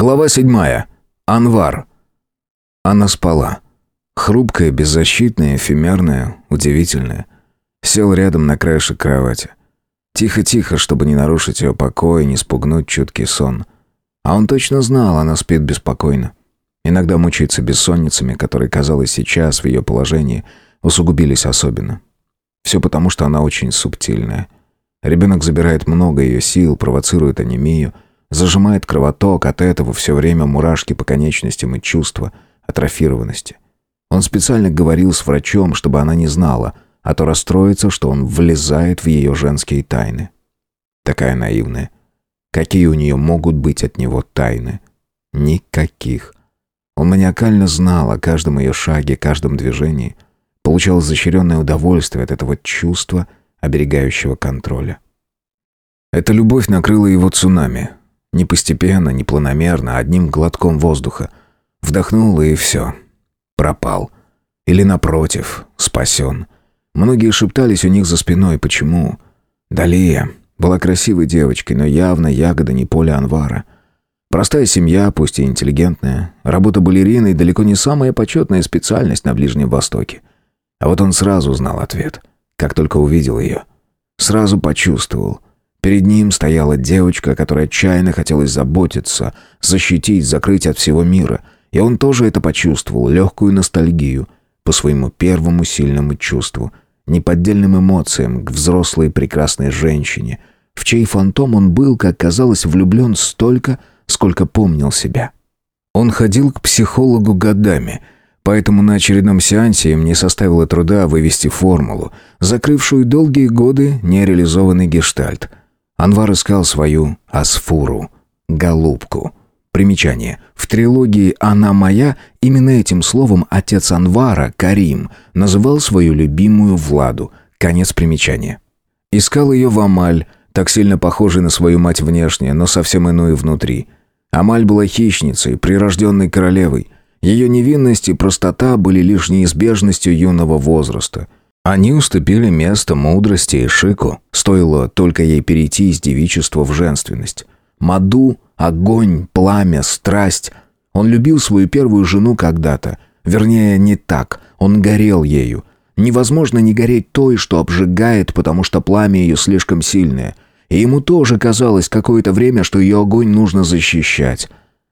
Глава седьмая. Анвар. Она спала. Хрупкая, беззащитная, эфемерная, удивительная. Сел рядом на краешек кровати. Тихо-тихо, чтобы не нарушить ее покой и не спугнуть чуткий сон. А он точно знал, она спит беспокойно. Иногда мучается бессонницами, которые, казалось, сейчас в ее положении усугубились особенно. Все потому, что она очень субтильная. Ребенок забирает много ее сил, провоцирует анемию – Зажимает кровоток, от этого все время мурашки по конечностям и чувства атрофированности. Он специально говорил с врачом, чтобы она не знала, а то расстроится, что он влезает в ее женские тайны. Такая наивная. Какие у нее могут быть от него тайны? Никаких. Он маниакально знал о каждом ее шаге, каждом движении. Получал изощренное удовольствие от этого чувства, оберегающего контроля. Эта любовь накрыла его цунами, не постепенно, не планомерно, а одним глотком воздуха. Вдохнул и все. Пропал. Или напротив, спасен. Многие шептались у них за спиной, почему. Далия была красивой девочкой, но явно ягода не поля Анвара. Простая семья, пусть и интеллигентная. Работа балериной далеко не самая почетная специальность на Ближнем Востоке. А вот он сразу знал ответ, как только увидел ее. Сразу почувствовал – Перед ним стояла девочка, которая отчаянно хотелось заботиться, защитить, закрыть от всего мира. И он тоже это почувствовал, легкую ностальгию по своему первому сильному чувству, неподдельным эмоциям к взрослой прекрасной женщине, в чей фантом он был, как казалось, влюблен столько, сколько помнил себя. Он ходил к психологу годами – Поэтому на очередном сеансе им не составило труда вывести формулу, закрывшую долгие годы нереализованный гештальт. Анвар искал свою асфуру, голубку. Примечание. В трилогии «Она моя» именно этим словом отец Анвара, Карим, называл свою любимую Владу. Конец примечания. Искал ее в Амаль, так сильно похожей на свою мать внешне, но совсем иную внутри. Амаль была хищницей, прирожденной королевой. Ее невинность и простота были лишь неизбежностью юного возраста – они уступили место мудрости и шику, стоило только ей перейти из девичества в женственность. Маду, огонь, пламя, страсть. Он любил свою первую жену когда-то. Вернее, не так. Он горел ею. Невозможно не гореть той, что обжигает, потому что пламя ее слишком сильное. И ему тоже казалось какое-то время, что ее огонь нужно защищать.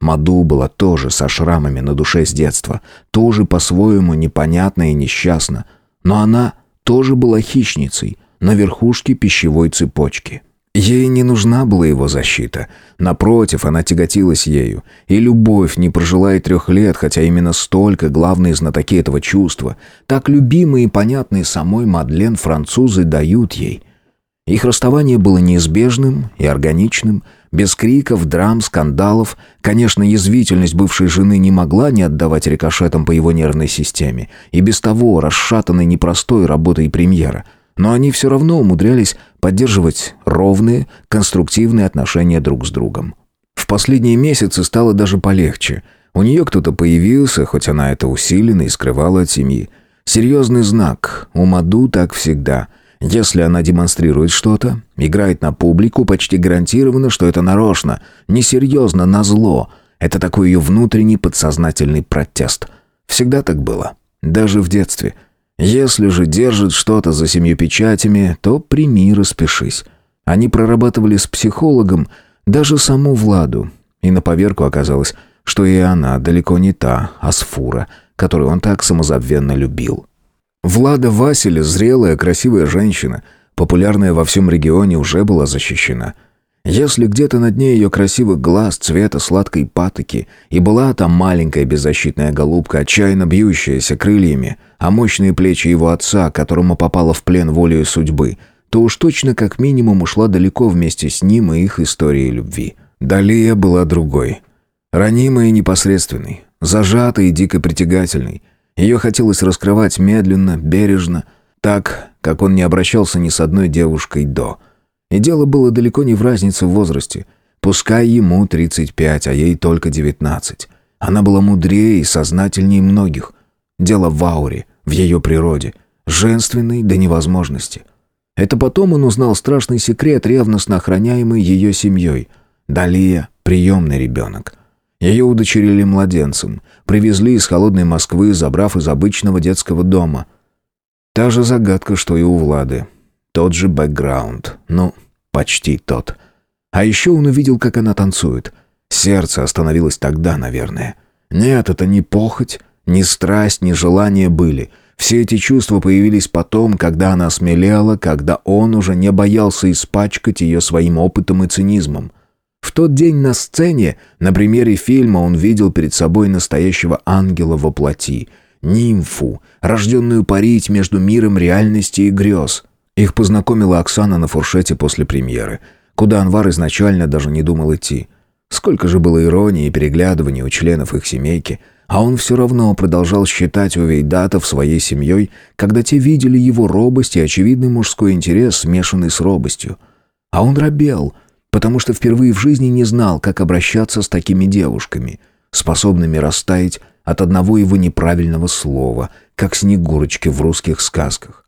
Маду была тоже со шрамами на душе с детства, тоже по-своему непонятна и несчастна, но она тоже была хищницей на верхушке пищевой цепочки. Ей не нужна была его защита. Напротив, она тяготилась ею. И любовь не прожила и трех лет, хотя именно столько главные знатоки этого чувства, так любимые и понятные самой Мадлен французы дают ей. Их расставание было неизбежным и органичным, без криков, драм, скандалов. Конечно, язвительность бывшей жены не могла не отдавать рикошетам по его нервной системе, и без того расшатанной непростой работой премьера. Но они все равно умудрялись поддерживать ровные, конструктивные отношения друг с другом. В последние месяцы стало даже полегче. У нее кто-то появился, хоть она это усиленно и скрывала от семьи. Серьезный знак. У Маду так всегда – если она демонстрирует что-то, играет на публику, почти гарантированно, что это нарочно, несерьезно, на зло. Это такой ее внутренний подсознательный протест. Всегда так было. Даже в детстве. Если же держит что-то за семью печатями, то прими, распишись. Они прорабатывали с психологом даже саму Владу. И на поверку оказалось, что и она далеко не та Асфура, которую он так самозабвенно любил. Влада Василя, зрелая, красивая женщина, популярная во всем регионе, уже была защищена. Если где-то на дне ее красивых глаз цвета сладкой патоки и была там маленькая беззащитная голубка, отчаянно бьющаяся крыльями, а мощные плечи его отца, которому попала в плен волею судьбы, то уж точно как минимум ушла далеко вместе с ним и их историей любви. Далия была другой. Ранимой и непосредственной, зажатой и дико притягательной, ее хотелось раскрывать медленно, бережно, так, как он не обращался ни с одной девушкой до. И дело было далеко не в разнице в возрасте. Пускай ему 35, а ей только 19. Она была мудрее и сознательнее многих. Дело в ауре, в ее природе, женственной до невозможности. Это потом он узнал страшный секрет, ревностно охраняемый ее семьей. Далия — приемный ребенок. Ее удочерили младенцем, привезли из холодной Москвы, забрав из обычного детского дома. Та же загадка, что и у Влады. Тот же бэкграунд. Ну, почти тот. А еще он увидел, как она танцует. Сердце остановилось тогда, наверное. Нет, это не похоть, не страсть, не желание были. Все эти чувства появились потом, когда она смелела, когда он уже не боялся испачкать ее своим опытом и цинизмом. В тот день на сцене, на примере фильма, он видел перед собой настоящего ангела во плоти, нимфу, рожденную парить между миром реальности и грез. Их познакомила Оксана на фуршете после премьеры, куда Анвар изначально даже не думал идти. Сколько же было иронии и переглядываний у членов их семейки, а он все равно продолжал считать Увейдатов своей семьей, когда те видели его робость и очевидный мужской интерес, смешанный с робостью. А он робел — потому что впервые в жизни не знал, как обращаться с такими девушками, способными растаять от одного его неправильного слова, как снегурочки в русских сказках.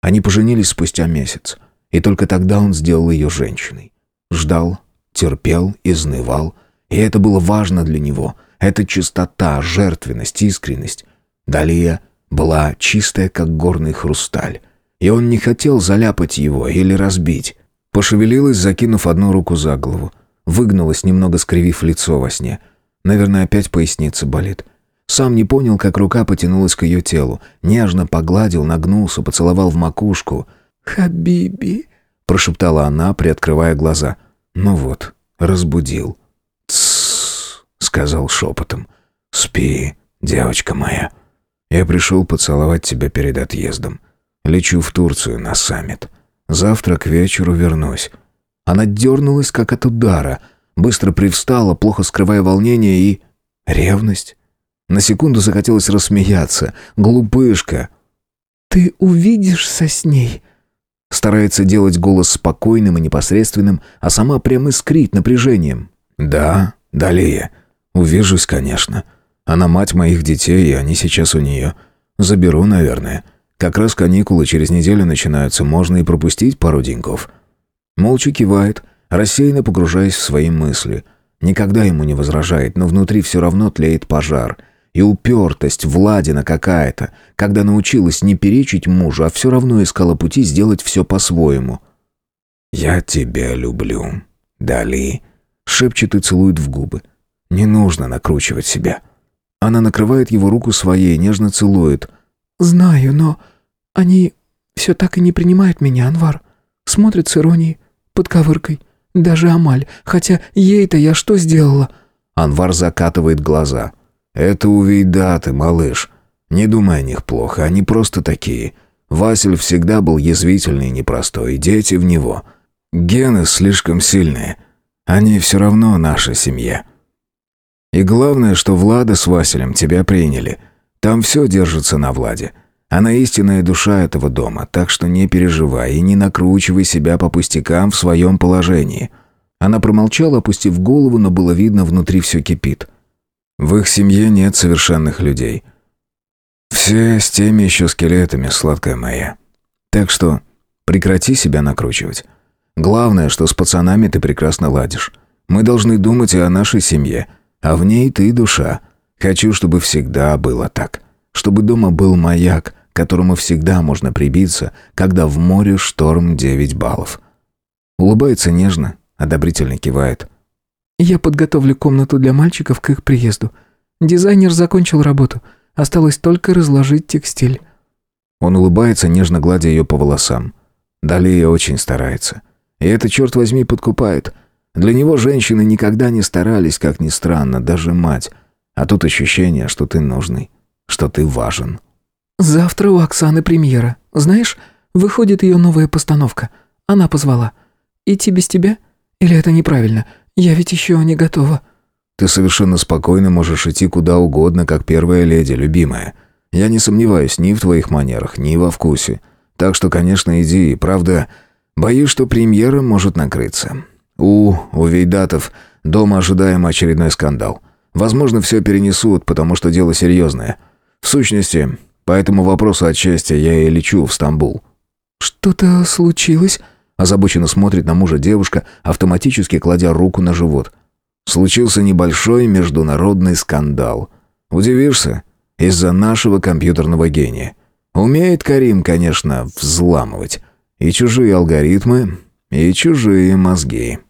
Они поженились спустя месяц, и только тогда он сделал ее женщиной. Ждал, терпел, изнывал, и это было важно для него. Эта чистота, жертвенность, искренность. Далия была чистая, как горный хрусталь, и он не хотел заляпать его или разбить. Пошевелилась, закинув одну руку за голову. Выгнулась, немного скривив лицо во сне. Наверное, опять поясница болит. Сам не понял, как рука потянулась к ее телу. Нежно погладил, нагнулся, поцеловал в макушку. «Хабиби», — прошептала она, приоткрывая глаза. «Ну вот, разбудил». «Тссс», — сказал шепотом. «Спи, девочка моя. Я пришел поцеловать тебя перед отъездом. Лечу в Турцию на саммит». Завтра к вечеру вернусь». Она дернулась, как от удара, быстро привстала, плохо скрывая волнение и... ревность. На секунду захотелось рассмеяться. «Глупышка!» «Ты увидишься с ней?» Старается делать голос спокойным и непосредственным, а сама прямо искрит напряжением. «Да, Далия. Увижусь, конечно. Она мать моих детей, и они сейчас у нее. Заберу, наверное. Как раз каникулы через неделю начинаются, можно и пропустить пару деньков. Молча кивает, рассеянно погружаясь в свои мысли. Никогда ему не возражает, но внутри все равно тлеет пожар. И упертость Владина какая-то, когда научилась не перечить мужу, а все равно искала пути сделать все по-своему. «Я тебя люблю, Дали», — шепчет и целует в губы. «Не нужно накручивать себя». Она накрывает его руку своей, нежно целует. «Знаю, но...» Они все так и не принимают меня, Анвар. Смотрят с иронией, под ковыркой. Даже Амаль, хотя ей-то я что сделала?» Анвар закатывает глаза. «Это увейдаты, малыш. Не думай о них плохо, они просто такие. Василь всегда был язвительный и непростой, дети в него. Гены слишком сильные. Они все равно наша семья. И главное, что Влада с Василем тебя приняли. Там все держится на Владе. Она истинная душа этого дома, так что не переживай и не накручивай себя по пустякам в своем положении». Она промолчала, опустив голову, но было видно, внутри все кипит. В их семье нет совершенных людей. Все с теми еще скелетами, сладкая моя. Так что прекрати себя накручивать. Главное, что с пацанами ты прекрасно ладишь. Мы должны думать и о нашей семье, а в ней ты душа. Хочу, чтобы всегда было так. Чтобы дома был маяк, к которому всегда можно прибиться, когда в море шторм 9 баллов. Улыбается нежно, одобрительно кивает. «Я подготовлю комнату для мальчиков к их приезду. Дизайнер закончил работу. Осталось только разложить текстиль». Он улыбается, нежно гладя ее по волосам. Далее очень старается. И это, черт возьми, подкупает. Для него женщины никогда не старались, как ни странно, даже мать. А тут ощущение, что ты нужный, что ты важен. «Завтра у Оксаны премьера. Знаешь, выходит ее новая постановка. Она позвала. Идти без тебя? Или это неправильно? Я ведь еще не готова». «Ты совершенно спокойно можешь идти куда угодно, как первая леди, любимая. Я не сомневаюсь ни в твоих манерах, ни во вкусе. Так что, конечно, иди. Правда, боюсь, что премьера может накрыться. У, у Вейдатов дома ожидаем очередной скандал. Возможно, все перенесут, потому что дело серьезное. В сущности, по этому вопросу отчасти я и лечу в Стамбул». «Что-то случилось?» Озабоченно смотрит на мужа девушка, автоматически кладя руку на живот. случился небольшой международный скандал. Удивишься? Из-за нашего компьютерного гения. Умеет Карим, конечно, взламывать. И чужие алгоритмы, и чужие мозги.